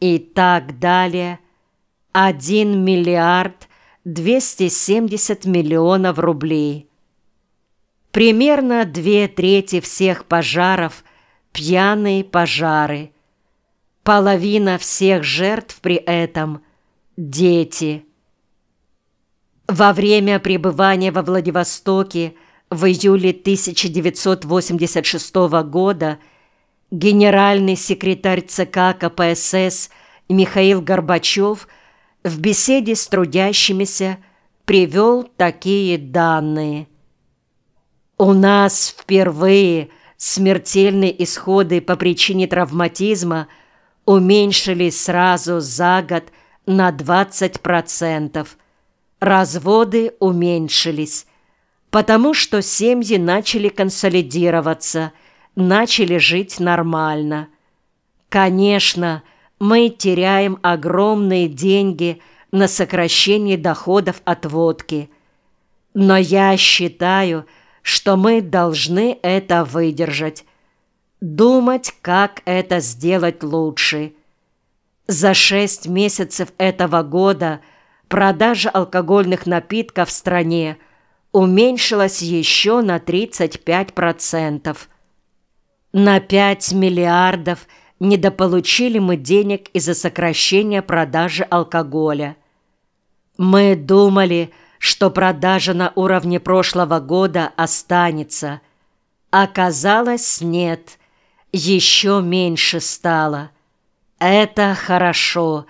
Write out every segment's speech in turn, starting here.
и так далее. 1 миллиард 270 миллионов рублей. Примерно две трети всех пожаров – пьяные пожары. Половина всех жертв при этом – дети. Во время пребывания во Владивостоке в июле 1986 года – Генеральный секретарь ЦК КПСС Михаил Горбачев в беседе с трудящимися привел такие данные. У нас впервые смертельные исходы по причине травматизма уменьшились сразу за год на 20%. Разводы уменьшились, потому что семьи начали консолидироваться – начали жить нормально. Конечно, мы теряем огромные деньги на сокращение доходов от водки. Но я считаю, что мы должны это выдержать. Думать, как это сделать лучше. За шесть месяцев этого года продажа алкогольных напитков в стране уменьшилась еще на 35%. На 5 миллиардов недополучили мы денег из-за сокращения продажи алкоголя. Мы думали, что продажа на уровне прошлого года останется. Оказалось, нет, еще меньше стало. Это хорошо.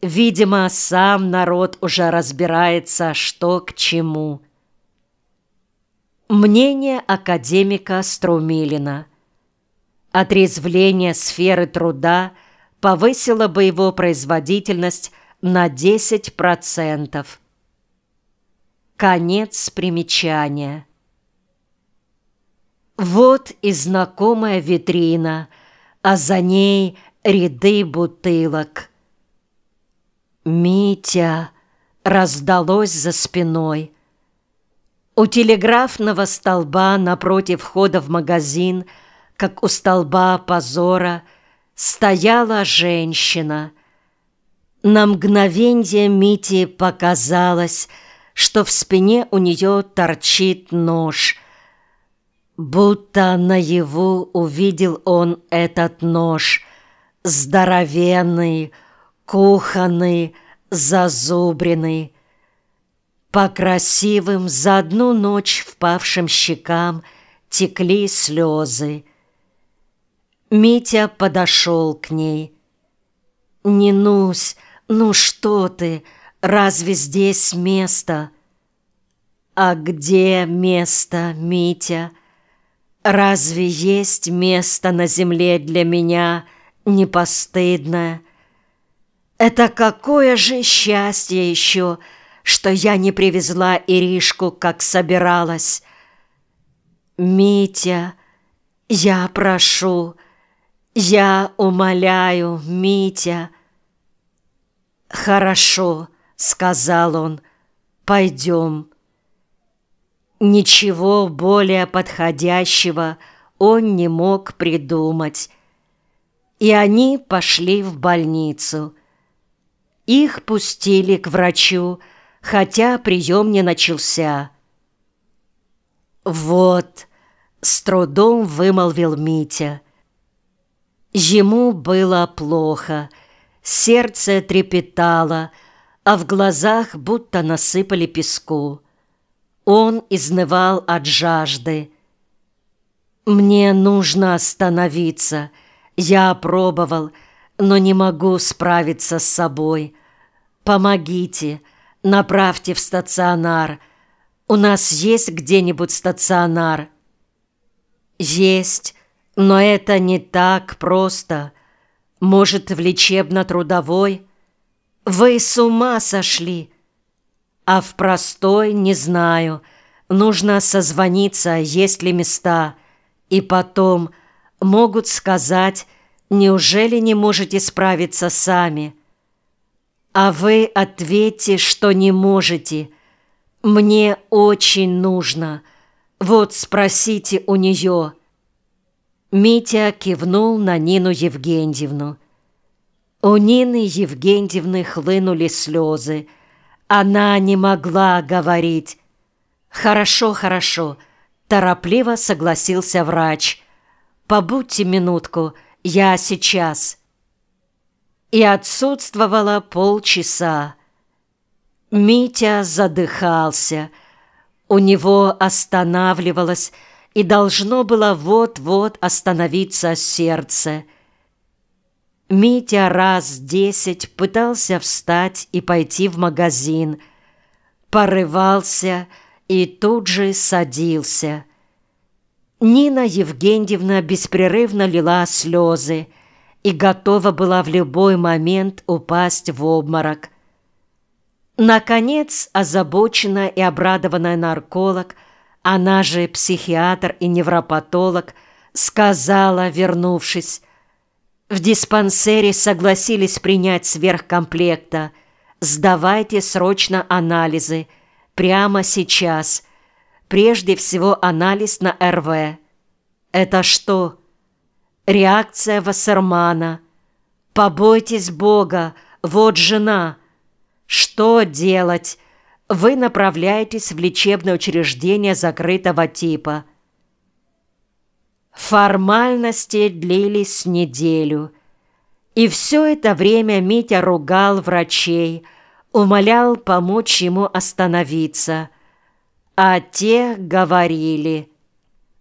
Видимо, сам народ уже разбирается, что к чему. Мнение академика Струмилина – Отрезвление сферы труда повысило бы его производительность на 10%. Конец примечания. Вот и знакомая витрина, а за ней ряды бутылок. «Митя!» раздалось за спиной. У телеграфного столба напротив входа в магазин – как у столба позора, стояла женщина. На мгновенье Мите показалось, что в спине у нее торчит нож. Будто наяву увидел он этот нож, здоровенный, кухонный, зазубренный. По красивым за одну ночь впавшим щекам текли слезы. Митя подошел к ней. «Не нусь, ну что ты, разве здесь место?» «А где место, Митя? Разве есть место на земле для меня непостыдное? Это какое же счастье еще, что я не привезла Иришку, как собиралась!» «Митя, я прошу, «Я умоляю, Митя!» «Хорошо», — сказал он, — «пойдем». Ничего более подходящего он не мог придумать. И они пошли в больницу. Их пустили к врачу, хотя прием не начался. «Вот», — с трудом вымолвил Митя, — Ему было плохо, сердце трепетало, а в глазах будто насыпали песку. Он изнывал от жажды. «Мне нужно остановиться. Я пробовал, но не могу справиться с собой. Помогите, направьте в стационар. У нас есть где-нибудь стационар?» «Есть». Но это не так просто. Может, в лечебно-трудовой? Вы с ума сошли. А в простой не знаю. Нужно созвониться, есть ли места. И потом могут сказать, неужели не можете справиться сами? А вы ответьте, что не можете. Мне очень нужно. Вот спросите у нее – Митя кивнул на Нину Евгеньевну. У Нины Евгеньевны хлынули слезы. Она не могла говорить. «Хорошо, хорошо», – торопливо согласился врач. «Побудьте минутку, я сейчас». И отсутствовала полчаса. Митя задыхался. У него останавливалось и должно было вот-вот остановиться сердце. Митя раз десять пытался встать и пойти в магазин, порывался и тут же садился. Нина Евгеньевна беспрерывно лила слезы и готова была в любой момент упасть в обморок. Наконец, озабоченная и обрадованная нарколог, она же психиатр и невропатолог, сказала, вернувшись, в диспансере согласились принять сверхкомплекта. Сдавайте срочно анализы. Прямо сейчас. Прежде всего анализ на РВ. Это что? Реакция Вассермана. Побойтесь Бога, вот жена. Что делать? Вы направляетесь в лечебное учреждение закрытого типа. Формальности длились неделю. И все это время Митя ругал врачей, умолял помочь ему остановиться. А те говорили,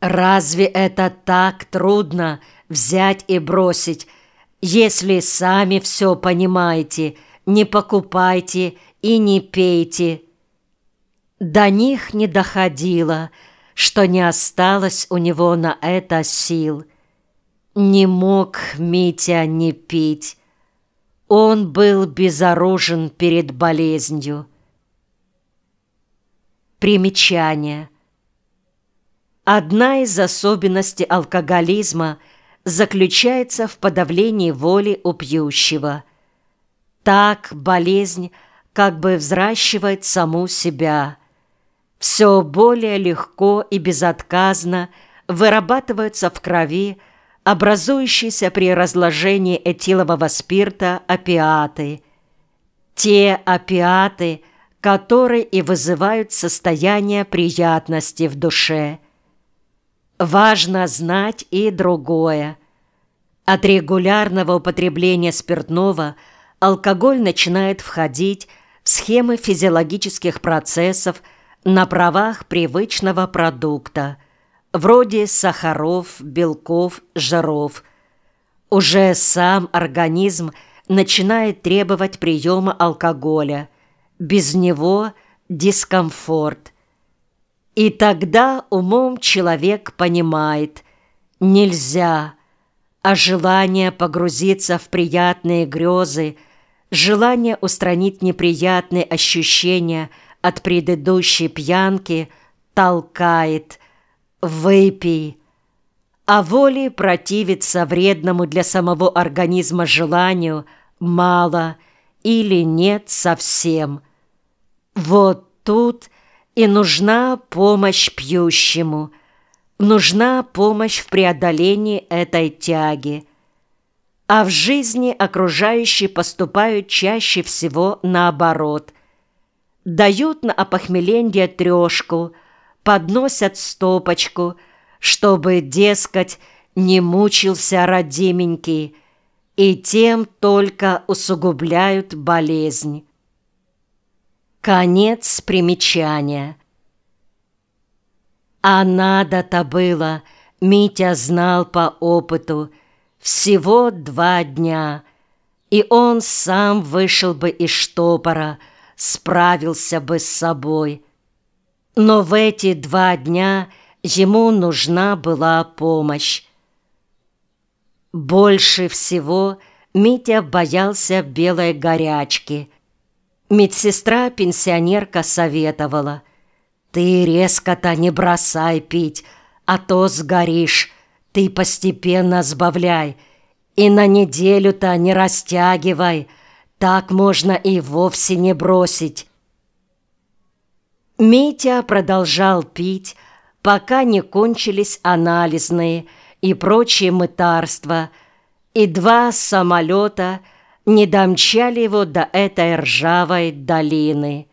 «Разве это так трудно взять и бросить, если сами все понимаете, не покупайте и не пейте?» До них не доходило – что не осталось у него на это сил. Не мог Митя не пить. Он был безоружен перед болезнью. Примечание. Одна из особенностей алкоголизма заключается в подавлении воли у пьющего. Так болезнь как бы взращивает саму себя – все более легко и безотказно вырабатываются в крови образующиеся при разложении этилового спирта опиаты. Те опиаты, которые и вызывают состояние приятности в душе. Важно знать и другое. От регулярного употребления спиртного алкоголь начинает входить в схемы физиологических процессов, на правах привычного продукта, вроде сахаров, белков, жиров. Уже сам организм начинает требовать приема алкоголя. Без него дискомфорт. И тогда умом человек понимает – нельзя, а желание погрузиться в приятные грезы, желание устранить неприятные ощущения – от предыдущей пьянки толкает «выпей», а воли противиться вредному для самого организма желанию мало или нет совсем. Вот тут и нужна помощь пьющему, нужна помощь в преодолении этой тяги. А в жизни окружающие поступают чаще всего наоборот – дают на опохмеление трешку, подносят стопочку, чтобы, дескать, не мучился родименький, и тем только усугубляют болезнь. Конец примечания. А надо-то было, Митя знал по опыту, всего два дня, и он сам вышел бы из штопора – справился бы с собой. Но в эти два дня ему нужна была помощь. Больше всего Митя боялся белой горячки. Медсестра-пенсионерка советовала, «Ты резко-то не бросай пить, а то сгоришь, ты постепенно сбавляй, и на неделю-то не растягивай, так можно и вовсе не бросить. Митя продолжал пить, пока не кончились анализные и прочие мытарства, и два самолета не домчали его до этой ржавой долины.